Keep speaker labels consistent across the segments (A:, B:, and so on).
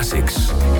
A: classics.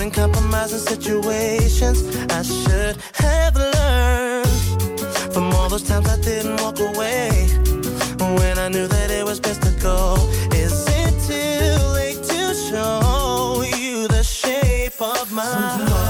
B: caught in compromising situations. I should have learned from all those times I didn't walk away when I knew that it was best to go. Is it too late to show you the shape of my heart?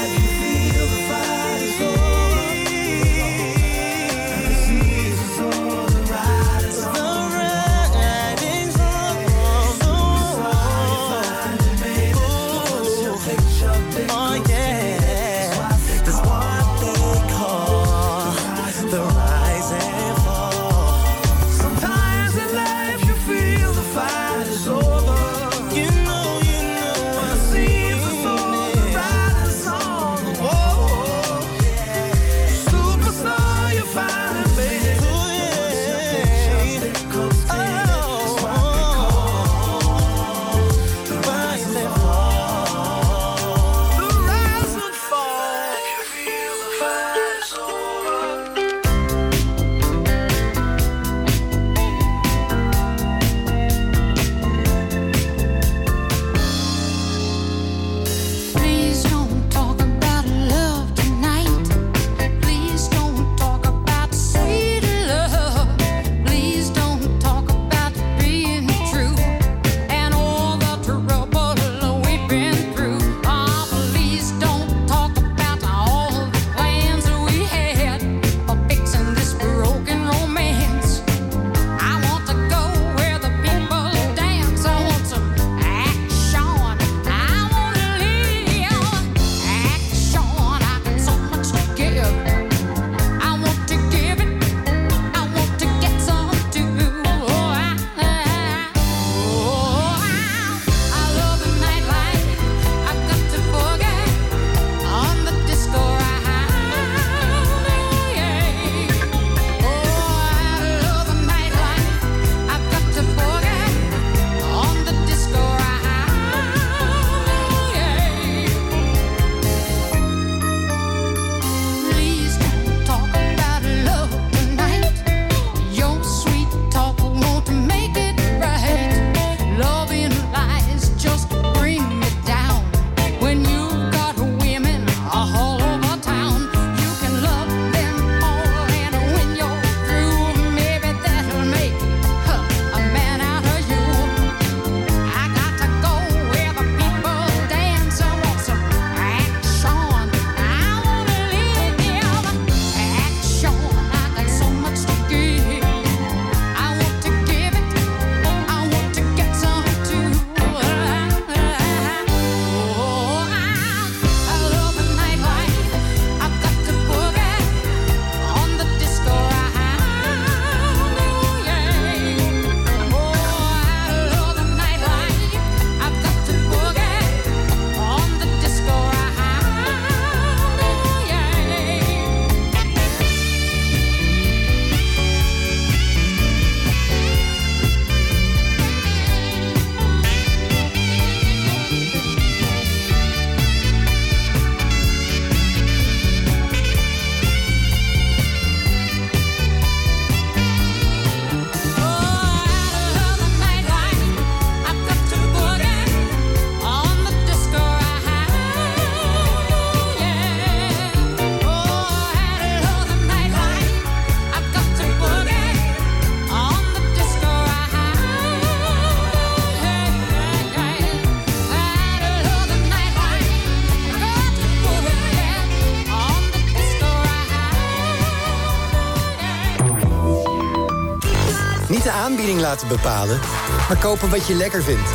C: niet de aanbieding laten bepalen, maar kopen wat je lekker vindt.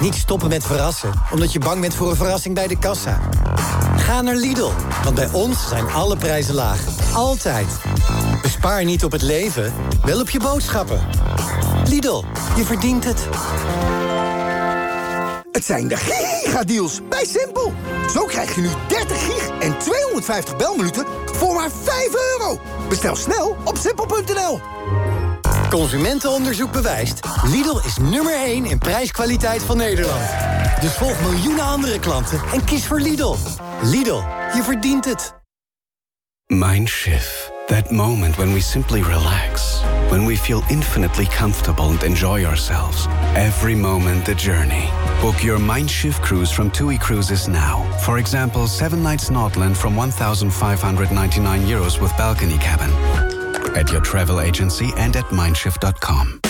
C: Niet stoppen met verrassen, omdat je bang bent voor een verrassing bij de kassa. Ga naar Lidl, want bij ons zijn alle prijzen laag. Altijd. Bespaar niet op het leven, wel op je boodschappen. Lidl, je verdient het.
D: Het zijn de gigadeals bij Simpel. Zo krijg je nu 30 gig en 250 belminuten voor maar 5 euro. Bestel snel op simpel.nl.
C: Consumentenonderzoek bewijst. Lidl is nummer 1 in prijskwaliteit van Nederland. Dus volg miljoenen andere klanten en kies voor Lidl. Lidl, je verdient het.
E: Mindshift. That moment when we simply relax. When we feel infinitely comfortable and enjoy ourselves. Every moment the journey. Book your Mindshift cruise from TUI Cruises now. For example, 7 nights Nordland from 1,599 euros with balcony cabin. At your travel agency and at mindshift.com.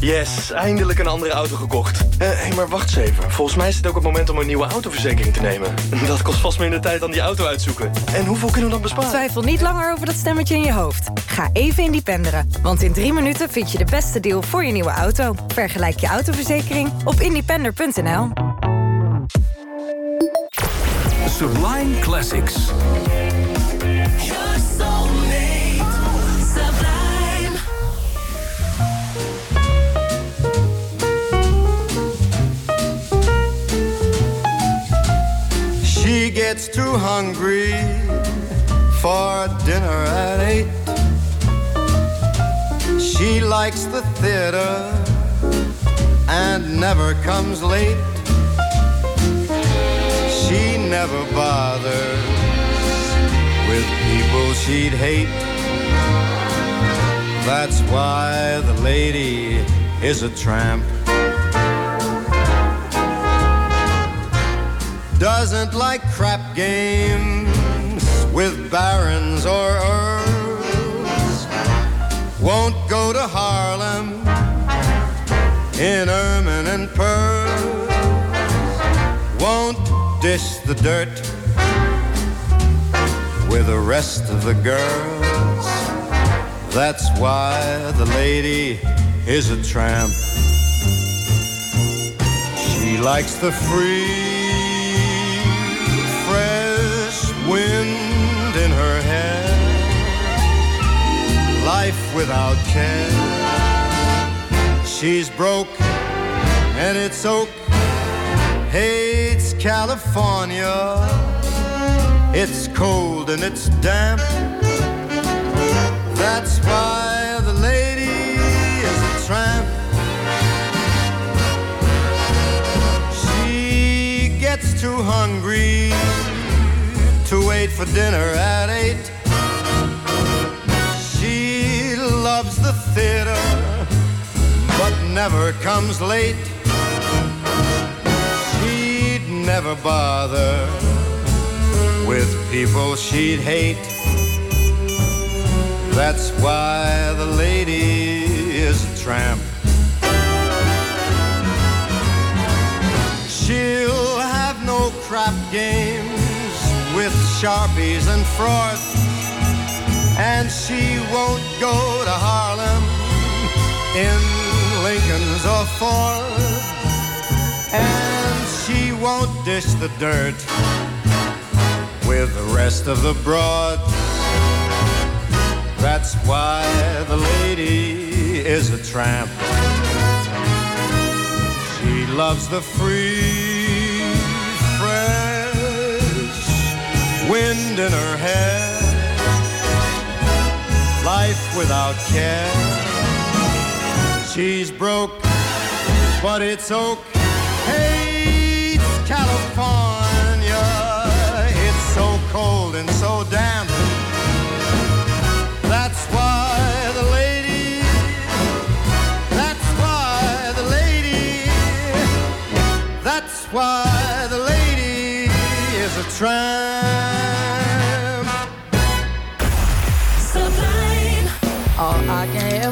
F: Yes, eindelijk een andere auto gekocht. Hé, hey, maar wacht eens even. Volgens mij is het ook het moment om een nieuwe autoverzekering te nemen. Dat kost vast minder tijd dan die auto uitzoeken. En hoeveel kunnen we dan besparen?
G: Twijfel niet langer over dat stemmetje in je hoofd. Ga even independeren. Want in drie minuten vind je de beste deal voor je nieuwe auto. Vergelijk je autoverzekering op independer.nl.
H: Sublime Classics.
I: Gets too hungry for dinner at eight. She likes the theater and never comes late. She never bothers with people she'd hate. That's why the lady is a tramp. Doesn't like crap games with barons or earls. Won't go to Harlem in ermine and pearls. Won't dish the dirt with the rest of the girls. That's why the lady is a tramp. She likes the free, Life without care. She's broke and it's oak. Hates California. It's cold and it's damp. That's why the lady is a tramp. She gets too hungry to wait for dinner at eight. Theater, but never comes late. She'd never bother with people she'd hate. That's why the lady is a tramp. She'll have no crap games with sharpies and froth. And she won't go to Harlem in Lincoln's or Ford. And she won't dish the dirt with the rest of the broads. That's why the lady is a tramp. She loves the free, fresh wind in her hair. Life without care. She's broke, but it's okay. It's California. It's so cold and so damp. That's why the lady. That's why the lady. That's why the lady is a tramp.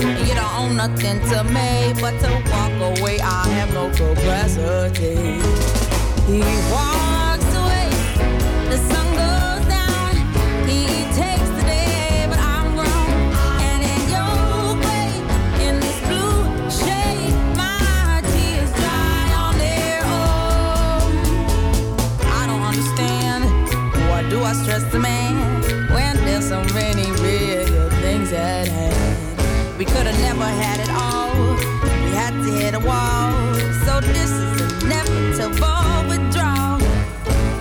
J: you don't own nothing to me but to walk away. I have no capacity. He walks away, the sun goes down. He takes the day, but I'm grown. And in your way, in this blue shade, my tears dry on their own. I don't understand. Why do I stress the We could have never had it all. We had to hit a wall. So this is inevitable withdrawal.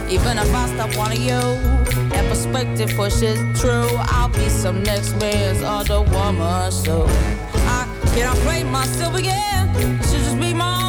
J: Even if I stop wanting you, that perspective pushes true. I'll be some next man's other woman, so I cannot play myself again. Should just be my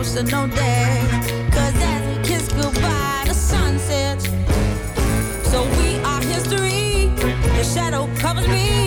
J: emotional day. Cause as we kiss goodbye, the sun sets. So we are history. Your shadow covers me.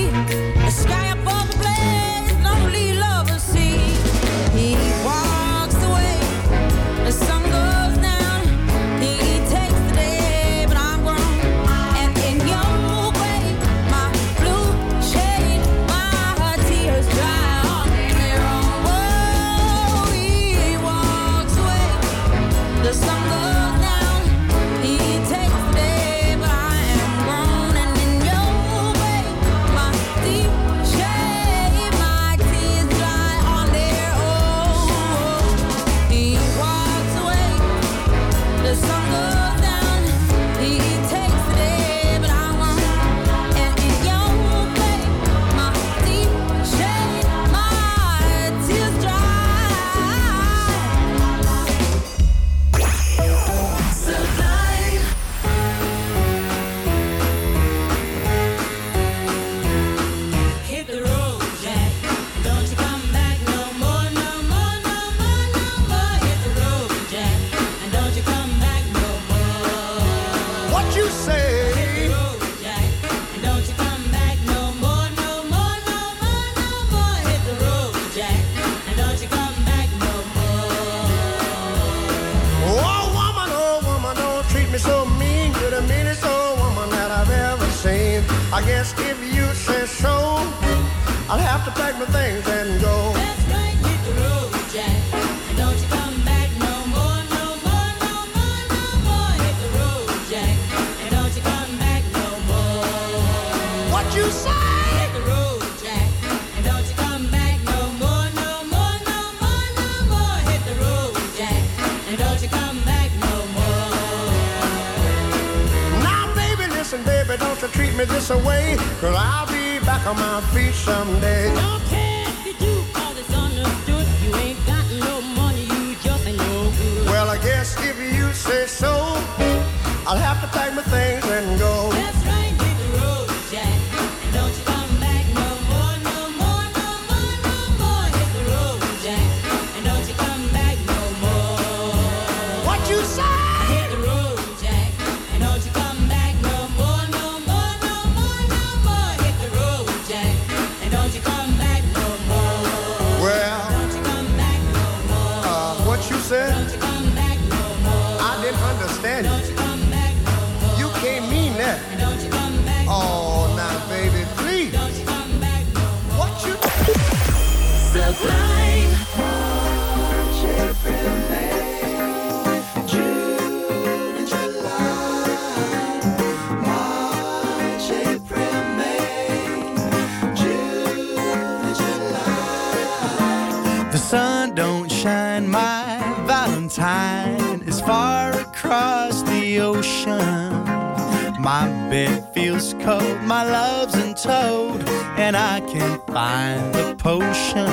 J: my
K: love's in toad, and I can't find the potion.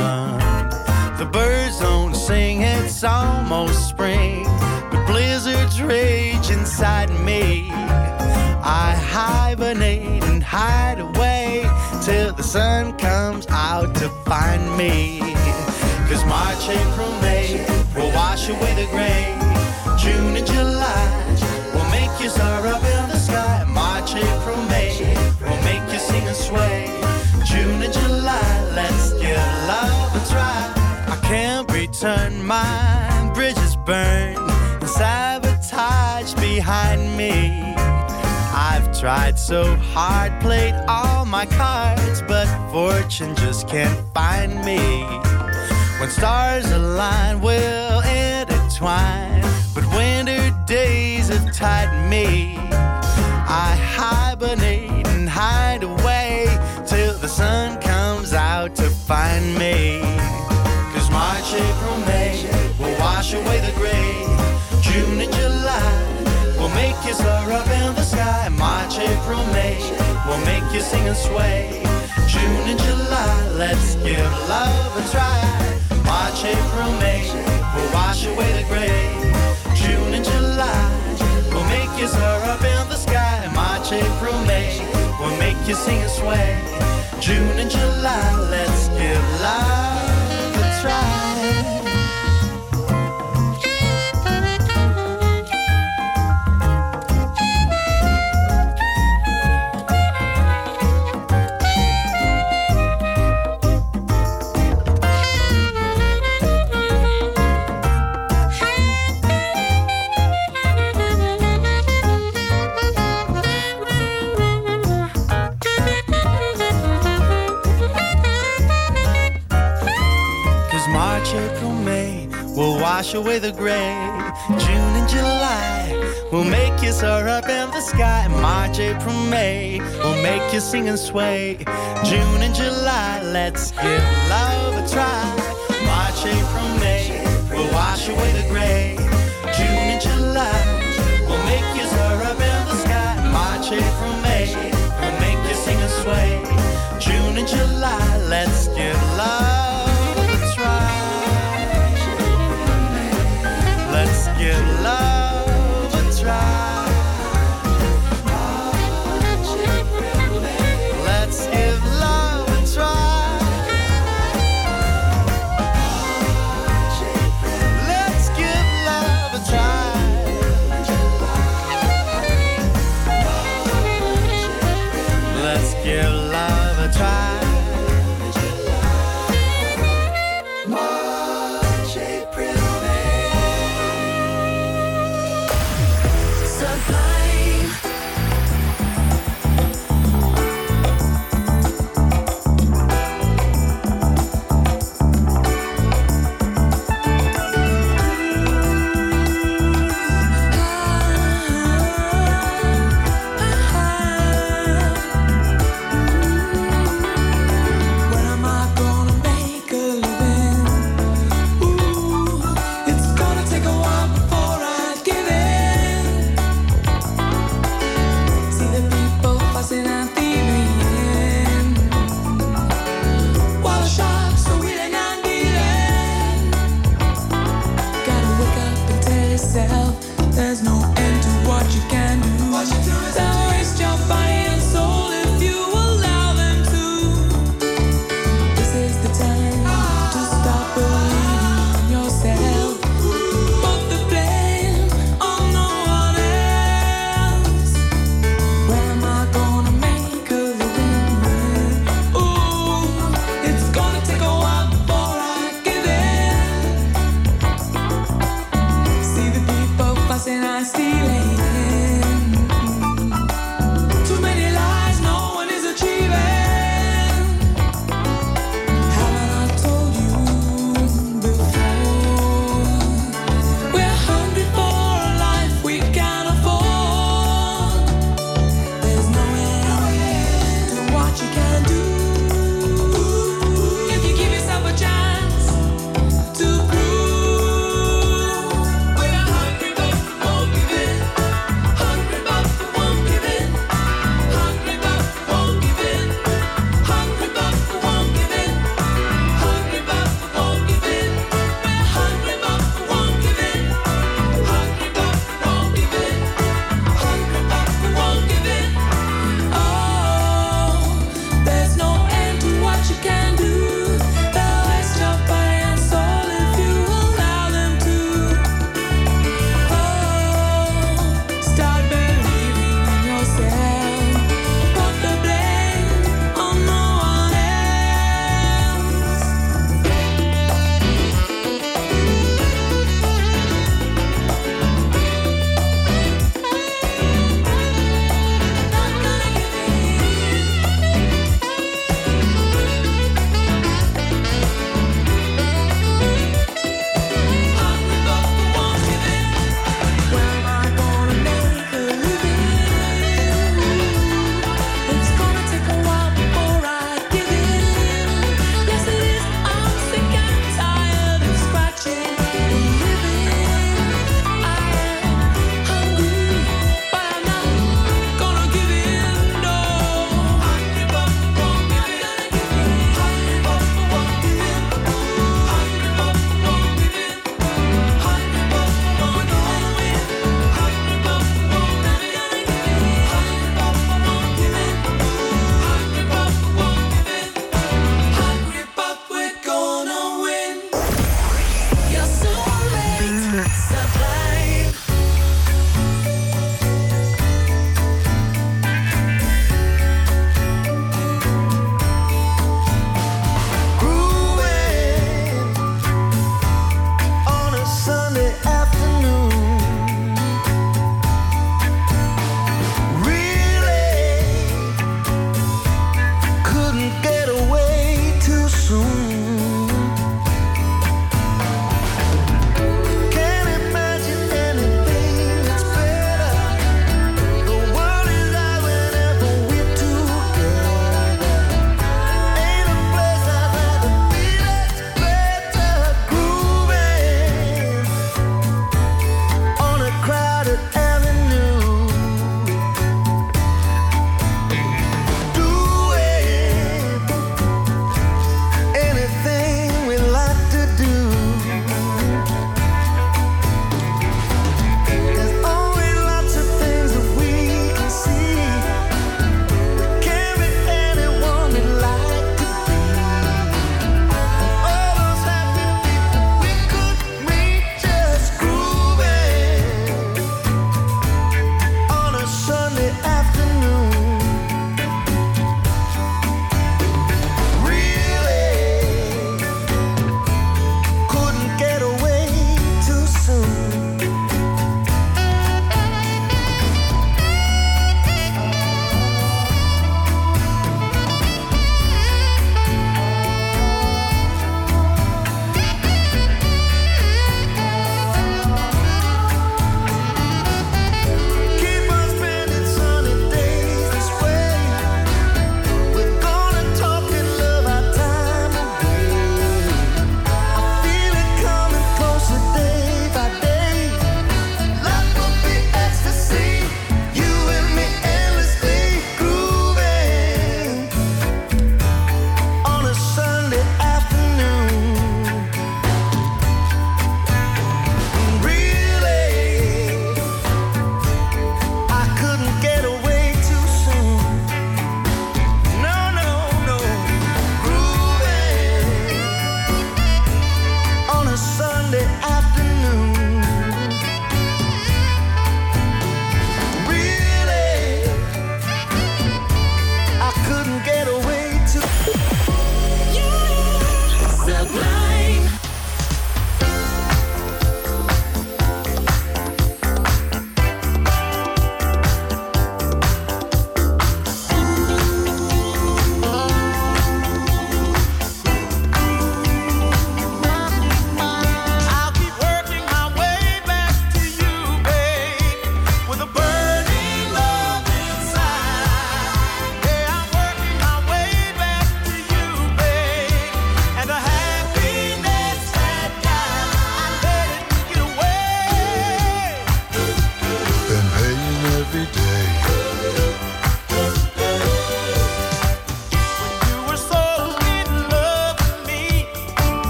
K: The birds don't sing, it's almost spring, but blizzards rage inside me. I hibernate and hide away till the sun comes out to find me. Cause March, April, May will wash away the gray, June and July behind me. I've tried so hard, played all my cards, but fortune just can't find me. When stars align, we'll intertwine, but winter days have tied me. I hibernate and hide away till the sun comes out to find me. You soar up in the sky. March, April, May will make you sing and sway. June and July, let's give love a try. March, April, May will wash away the gray. June and July will make you soar up in the sky. March, April, May will make you sing and sway. June and July, let's give love a try. Wash away the gray. June and July will make you soar up in the sky. March, April, May will make you sing and sway. June and July, let's give love a try. March, April, May will wash away the gray. Give love a try.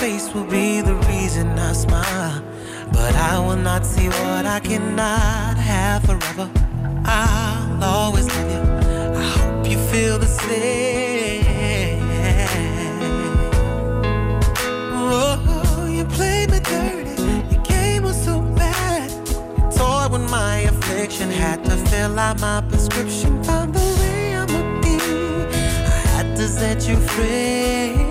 B: face will be the reason I smile. But I will not see what I cannot have forever. I'll always love you. I hope you feel the same. Oh, you played me dirty. Your game was so bad. You toy with my affliction. Had to fill out my prescription. Found the way I'm a be I had to set you free.